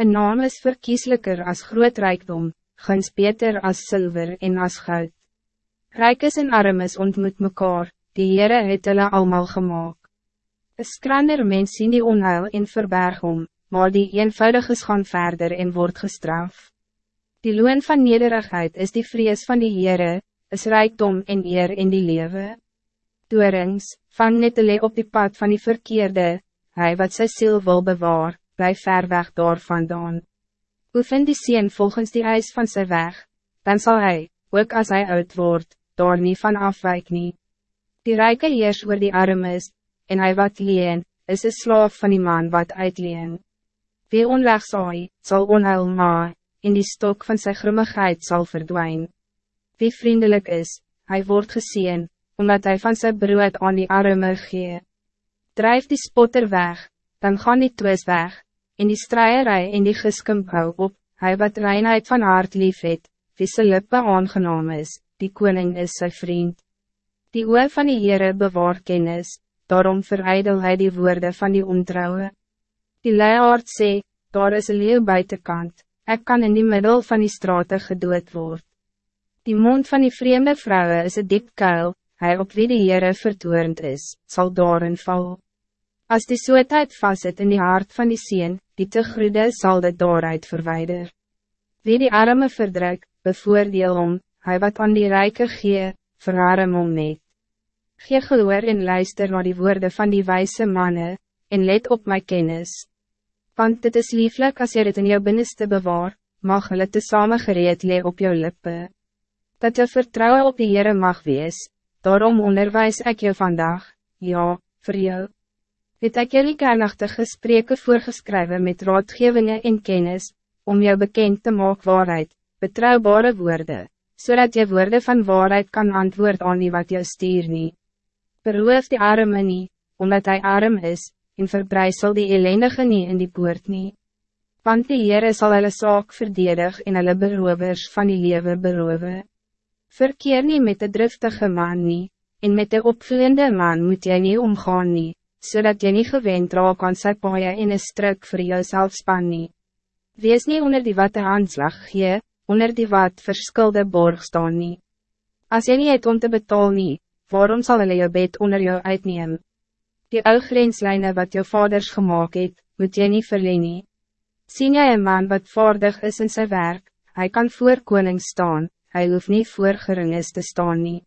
Een naam is verkieslijker als groot rijkdom, guns beter als zilver en als goud. Rijk is en arm is ontmoet mekaar, die Heere het hulle allemaal gemaakt. Een skranner mens sien die onheil en verberg om, maar die eenvoudiges gaan verder en wordt gestraft. Die loon van nederigheid is die vrees van die Heere, is rijkdom en eer in die lewe. Doorings, van net op die pad van die verkeerde, hij wat sy ziel wil bewaar, bly ver weg daar vandaan. Oefen die sien volgens die eis van zijn weg, dan zal hij, ook als hij oud wordt, daar niet van afwijk nie. Die rijke heers oor die arm is, en hij wat leen, is een slaaf van die man wat uitleen. Wie onleg saai, sal onheil maai, in die stok van zijn grimmigheid zal verdwijnen. Wie vriendelijk is, hij wordt gezien, omdat hij van zijn brood aan die arme gee. Drijf die spotter weg, dan gaan die twis weg, in die strijerij in die geskimp hou op, hij wat reinheid van hart lief het, wie sy lippe aangenaam is, die koning is zijn vriend. Die oor van die Heere bewaar kennis, daarom verijdel hij die woorden van die ontrouwe. Die leiaard sê, daar is een leeuw buitenkant, ik kan in die middel van die straten gedood worden. Die mond van die vreemde vrouwen is een diep kuil, hij op wie die Heere vertoornd is, zal daarin val. Als die soetheid vast in die hart van die sien, die te grude zal dit daaruit verwijder. Wie die arme verdruk, bevoordeel om, hij wat aan die rijke gee, verarm om niet. Gee gehoor en luister naar die woorden van die wijze mannen, en let op mijn kennis. Want het is lieflijk als je het in jou binnenste bewaar, mag hulle te samen gereed lee op jou lippen. Dat je vertrouwen op die Heere mag wees, daarom onderwijs ik je vandaag, ja, voor jou. Het ek jullie kernachtige spreken voorgeschreven met raadgevingen en kennis, om jou bekend te maken waarheid, betrouwbare woorden, zodat je woorden van waarheid kan antwoord aan die wat jou stier nie. Beroof die arme nie, omdat hij arm is, en verbreisel die ellendige nie in die poort nie. Want die Heere sal hulle saak verdedig en hulle berovers van die lewe berove. Verkeer nie met de driftige man nie, en met de opvloeiende man moet jy nie omgaan nie, zodat je niet gewend raak aan sy paaie en een struk vir jouself span nie. Wees nie onder die wat de aanslag gee, onder die wat verskilde borg staan nie. As jy nie het om te betaal nie, waarom zal hulle jou bed onder jou uitneem? Die ou grenslijne wat jou vaders gemaakt het, moet jy nie verleen nie. Sien jy een man wat vaardig is in zijn werk, hij kan voor koning staan, hij hoeft niet voor geringes te staan nie.